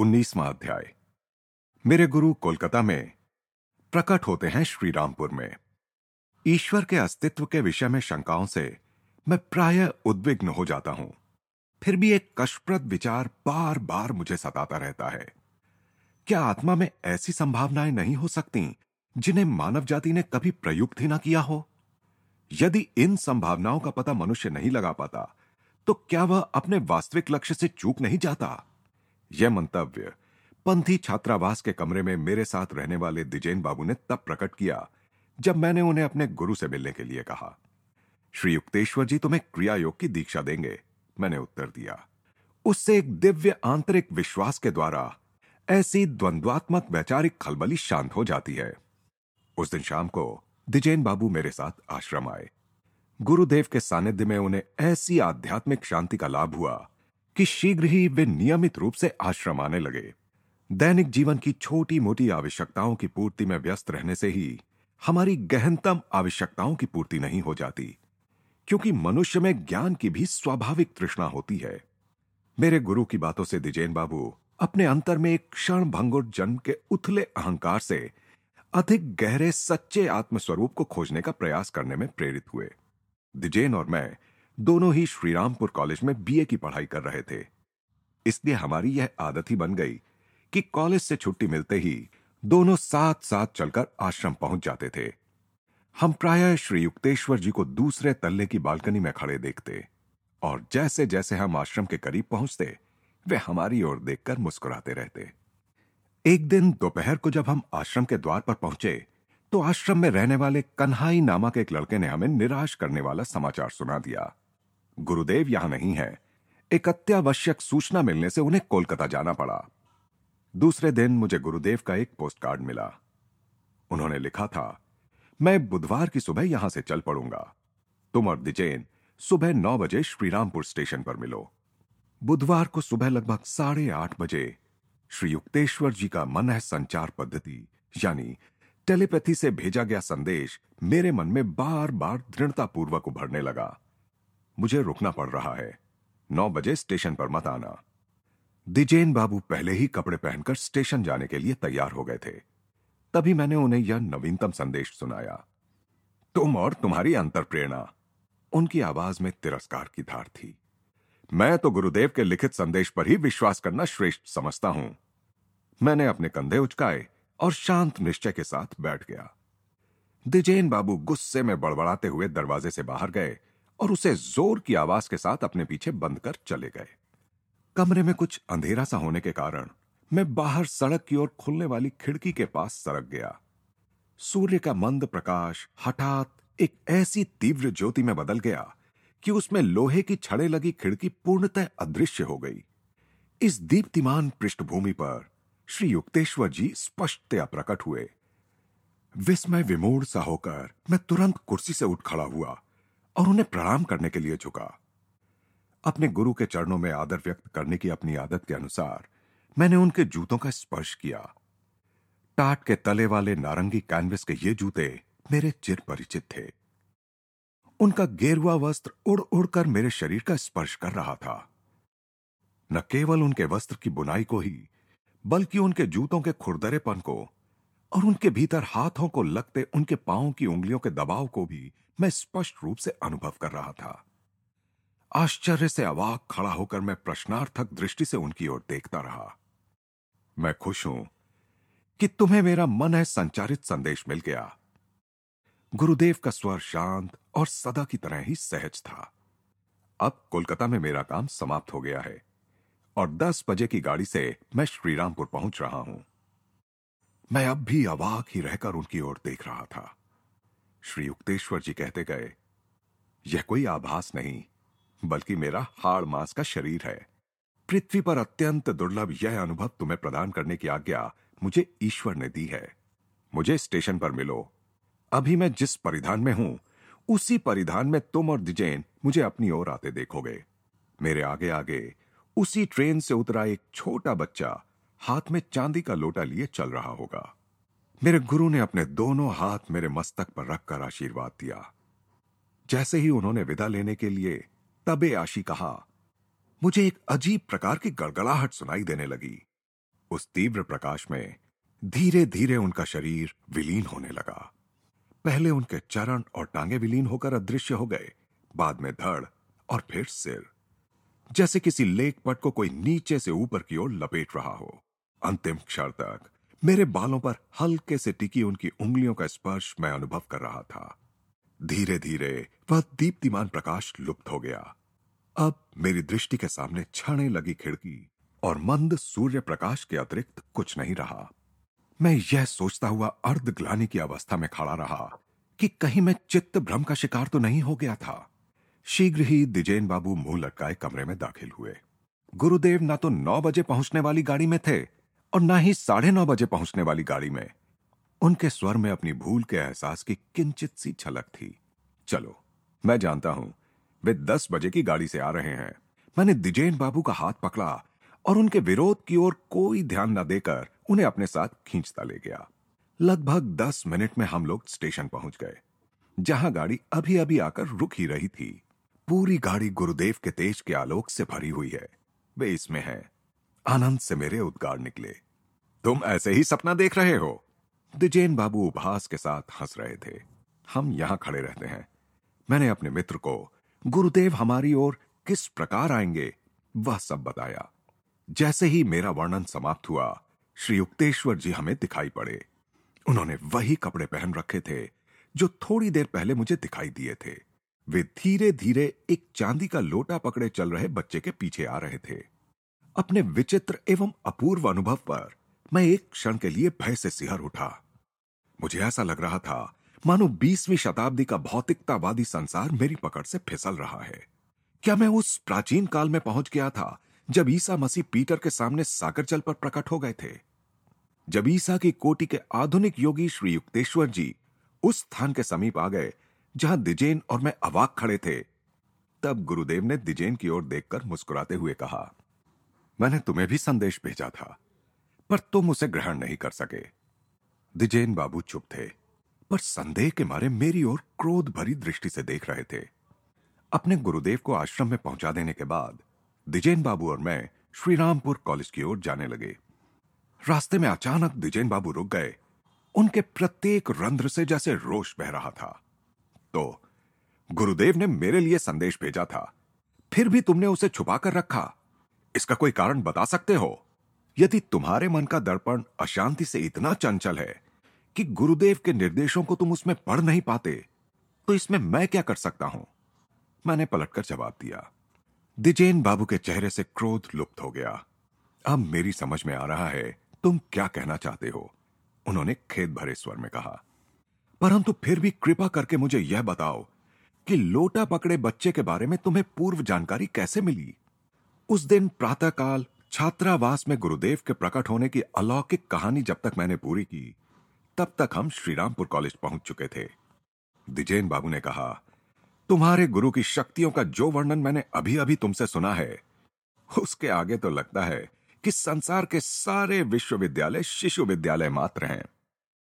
उन्नीसवां अध्याय। मेरे गुरु कोलकाता में प्रकट होते हैं श्री रामपुर में। ईश्वर के अस्तित्व के विषय में शंकाओं से मैं प्राय उद्विग्न हो जाता हूँ। फिर भी एक कष्टप्रद विचार बार बार मुझे सताता रहता है। क्या आत्मा में ऐसी संभावनाएँ नहीं हो सकती, जिन्हें मानव जाति ने कभी प्रयुक्त ही ना किया हो? यदि इन संभावनाओं का पता मनुष्य नहीं लगा पाता तो क्या वह अपने वास्तविक लक्ष्य से चूक नहीं जाता? यह मंतव्य, पंथी छात्रावास के कमरे में मेरे साथ रहने वाले दिजेन बाबू ने तब प्रकट किया, जब मैंने उन्हें अपने गुरु से मिलने के लिए कहा। श्री युक्तेश्वर जी तुम्हें क्रिया योग की दीक्षा देंगे, मैंने उत्तर दिया। उससे एक दिव्य आंतरिक विश्वास के द्वारा ऐसी द्वंद्वात्मक वैचारिक खलबली शांत हो जाती है। उस दिन शाम को दिजेन बाबू मेरे साथ आश्रम आए। गुरुदेव के सानिध्य में उन्हें ऐसी आध्यात्मिक शांति का लाभ हुआ कि शीघ्र ही वे नियमित रूप से आश्रम आने लगे। दैनिक जीवन की छोटी मोटी आवश्यकताओं की पूर्ति में व्यस्त रहने से ही हमारी गहनतम आवश्यकताओं की पूर्ति नहीं हो जाती, क्योंकि मनुष्य में ज्ञान की भी स्वाभाविक तृष्णा होती है। मेरे गुरु की बातों से दिजेन बाबू, अपने अंतर में एक क्षण भंगुर जन्म के उथले अहंकार से अधिक गहरे सच्चे आत्मस्वरूप को खोजने का प्रयास करने में प्रेरित हुए। दिजेन और मैं दोनों ही श्रीरामपुर कॉलेज में बीए की पढ़ाई कर रहे थे। इसलिए हमारी यह आदत ही बन गई कि कॉलेज से छुट्टी मिलते ही दोनों साथ साथ चलकर आश्रम पहुँच जाते थे। हम प्राय श्री युक्तेश्वर जी को दूसरे तल्ले की बालकनी में खड़े देखते और जैसे जैसे हम आश्रम के करीब पहुँचते, वे हमारी ओर देखकर मुस्कुराते रहते। एक दिन दोपहर को जब हम आश्रम के द्वार पर पहुँचे तो आश्रम में रहने वाले कन्हाई नामक एक लड़के ने हमें निराश करने वाला समाचार सुना दिया। गुरुदेव यहाँ नहीं है। एक अत्यावश्यक सूचना मिलने से उन्हें कोलकाता जाना पड़ा। दूसरे दिन मुझे गुरुदेव का एक पोस्ट कार्ड मिला। उन्होंने लिखा था, मैं बुधवार की सुबह यहाँ से चल पड़ूँगा। तुम और दिजेन सुबह नौ बजे श्रीरामपुर स्टेशन पर मिलो। बुधवार को सुबह लगभग साढ़े आठ बजे श्री युक्तेश्वर जी का मन है संचार पद्धति, यानी टेलीपैथी से भेजा गया संदेश मेरे मन में बार बार दृढ़तापूर्वक उभरने लगा। मुझे रुकना पड़ रहा है। नौ बजे स्टेशन पर मत आना। दिजेन बाबू पहले ही कपड़े पहनकर स्टेशन जाने के लिए तैयार हो गए थे। तभी मैंने उन्हें यह नवीनतम संदेश सुनाया। तुम और तुम्हारी अंतर प्रेरणा उनकी आवाज़ में तिरस्कार की धार थी। मैं तो गुरुदेव के लिखित संदेश पर ही विश्वास करना श्रेष्ठ समझता हूँ। मैंने अपने कंधे उचकाए और शांत निश्चय के साथ बैठ गया। दिजेन बाबू गुस्से में बड़बड़ाते हुए दरवाजे से बाहर गए और उसे ज़ोर की आवाज़ के साथ अपने पीछे बंद कर चले गए। कमरे में कुछ अंधेरा सा होने के कारण मैं बाहर सड़क की ओर खुलने वाली खिड़की के पास सरक गया। सूर्य का मंद प्रकाश हठात एक ऐसी तीव्र ज्योति में बदल गया कि उसमें लोहे की छड़े लगी खिड़की पूर्णतः अदृश्य हो गई। इस दीप्तिमान पृष्ठभूमि पर श्री युक्तेश्वर जी स्पष्टतया प्रकट हुए। विस्मय विमूढ़ सा होकर मैं तुरंत कुर्सी से उठ खड़ा हुआ। और उन्हें प्रणाम करने के लिए झुका। अपने गुरु के चरणों में आदर व्यक्त करने की अपनी आदत के अनुसार मैंने उनके जूतों का स्पर्श किया। टाट के तले वाले नारंगी कैनवस के ये जूते मेरे चिर परिचित थे। उनका गेरुआ वस्त्र उड़ उड़कर मेरे शरीर का स्पर्श कर रहा था। न केवल उनके वस्त्र की बुनाई को ही, बल्कि उनके जूतों के खुरदरेपन को और उनके भीतर हाथों को लगते उनके पांवों की उंगलियों के दबाव को भी मैं स्पष्ट रूप से अनुभव कर रहा था। आश्चर्य से अवाक खड़ा होकर मैं प्रश्नार्थक दृष्टि से उनकी ओर देखता रहा। मैं खुश हूँ कि तुम्हें मेरा मन है संचारित संदेश मिल गया। गुरुदेव का स्वर शांत और सदा की तरह ही सहज था। अब कोलकाता में मेरा काम समाप्त हो गया है और दस बजे की गाड़ी से मैं श्रीरामपुर पहुँच रहा हूँ। मैं अब भी अवाक ही रहकर उनकी ओर देख रहा था। श्री युक्तेश्वर जी कहते गए, यह कोई आभास नहीं, बल्कि मेरा हाड़ मांस का शरीर है। पृथ्वी पर अत्यंत दुर्लभ यह अनुभव तुम्हें प्रदान करने की आज्ञा मुझे ईश्वर ने दी है। मुझे स्टेशन पर मिलो। अभी मैं जिस परिधान में हूँ, उसी परिधान में तुम और दिजेन मुझे अपनी ओर आते देखोगे। मेरे आगे आगे उसी ट्रेन से उतरा एक छोटा बच्चा हाथ में चांदी का लोटा लिए चल रहा होगा। मेरे गुरु ने अपने दोनों हाथ मेरे मस्तक पर रखकर आशीर्वाद दिया। जैसे ही उन्होंने विदा लेने के लिए तबे आशी कहा, मुझे एक अजीब प्रकार की गड़गड़ाहट सुनाई देने लगी। उस तीव्र प्रकाश में धीरे धीरे उनका शरीर विलीन होने लगा। पहले उनके चरण और टांगे विलीन होकर अदृश्य हो गए, बाद में धड़ और फिर सिर। जैसे किसी लेक पट को कोई नीचे से ऊपर की ओर लपेट रहा हो। अंतिम क्षण तक मेरे बालों पर हल्के से टिकी उनकी उंगलियों का स्पर्श मैं अनुभव कर रहा था। धीरे धीरे वह दीप्तिमान प्रकाश लुप्त हो गया। अब मेरी दृष्टि के सामने छाने लगी खिड़की और मंद सूर्य प्रकाश के अतिरिक्त कुछ नहीं रहा। मैं यह सोचता हुआ अर्धग्लानी की अवस्था में खड़ा रहा कि कहीं मैं चित्त भ्रम का शिकार तो नहीं हो गया था। शीघ्र ही दिजेन बाबू मुँह लटकाए कमरे में दाखिल हुए। गुरुदेव ना तो नौ बजे पहुँचने वाली गाड़ी में थे और ना ही साढ़े नौ बजे पहुँचने वाली गाड़ी में। उनके स्वर में अपनी भूल के एहसास की किंचित सी छलक थी। चलो, मैं जानता हूँ, वे दस बजे की गाड़ी से आ रहे हैं। मैंने दिजेन बाबू का हाथ पकड़ा और उनके विरोध की ओर कोई ध्यान न देकर उन्हें अपने साथ खींचता ले गया। लगभग दस मिनट में हम लोग स्टेशन पहुँच गए, जहाँ गाड़ी अभी अभी आकर रुक ही रही थी। पूरी गाड़ी गुरुदेव के तेज के आलोक से भरी हुई है। वे इसमें है। आनंद से मेरे उद्गार निकले। तुम ऐसे ही सपना देख रहे हो। दिजेन बाबू उपहास के साथ हंस रहे थे। हम यहाँ खड़े रहते हैं। मैंने अपने मित्र को, गुरुदेव हमारी ओर किस प्रकार आएँगे, वह सब बताया। जैसे ही मेरा वर्णन समाप्त हुआ, श्री युक्तेश्वर जी हमें दिखाई पड़े। उन्होंने वही कपड़े पहन रखे थे, जो थोड़ी देर पहले मुझे दिखाई दिए थे। वे धीरे धीरे एक चांदी का लोटा पकड़े चल रहे बच्चे के पीछे आ रहे थे। अपने विचित्र एवं अपूर्व अनुभव पर मैं एक क्षण के लिए भय से सिहर उठा। मुझे ऐसा लग रहा था, मानो बीसवीं शताब्दी का भौतिकतावादी संसार मेरी पकड़ से फिसल रहा है। क्या मैं उस प्राचीन काल में पहुँच गया था, जब ईसा मसीह पीटर के सामने सागर जल पर प्रकट हो गए थे? जब ईसा की कोटि के आधुनिक योगी श्री युक्तेश्वर जी उस स्थान के समीप आ गए, जहाँ दिजेन और मैं अवाक खड़े थे, तब गुरुदेव ने दिजेन की ओर देखकर मुस्कुराते हुए कहा मैंने तुम्हें भी संदेश भेजा था, पर तुम उसे ग्रहण नहीं कर सके। दिजेन बाबू चुप थे, पर संदेह के मारे मेरी ओर क्रोध भरी दृष्टि से देख रहे थे। अपने गुरुदेव को आश्रम में पहुँचा देने के बाद, दिजेन बाबू और मैं श्रीरामपुर कॉलेज की ओर जाने लगे। रास्ते में अचानक दिजेन बाबू रुक गए। उनके प्रत्येक रंध्र से जैसे रोष बह रहा था। तो गुरुदेव ने मेरे लिए संदेश भेजा था, फिर भी तुमने उसे छुपा कर रखा। इसका कोई कारण बता सकते हो? यदि तुम्हारे मन का दर्पण अशांति से इतना चंचल है कि गुरुदेव के निर्देशों को तुम उसमें पढ़ नहीं पाते तो इसमें मैं क्या कर सकता हूँ? मैंने पलटकर जवाब दिया। दिजेन बाबू के चेहरे से क्रोध लुप्त हो गया। अब मेरी समझ में आ रहा है तुम क्या कहना चाहते हो, उन्होंने खेत भरे स्वर में कहा। परंतु फिर भी कृपा करके मुझे यह बताओ कि लोटा पकड़े बच्चे के बारे में तुम्हें पूर्व जानकारी कैसे मिली? उस दिन प्रातःकाल छात्रावास में गुरुदेव के प्रकट होने की अलौकिक कहानी जब तक मैंने पूरी की, तब तक हम श्रीरामपुर कॉलेज पहुँच चुके थे। दिजेन बाबू ने कहा, तुम्हारे गुरु की शक्तियों का जो वर्णन मैंने अभी अभी तुमसे सुना है, उसके आगे तो लगता है कि संसार के सारे विश्वविद्यालय शिशु विद्यालय मात्र हैं।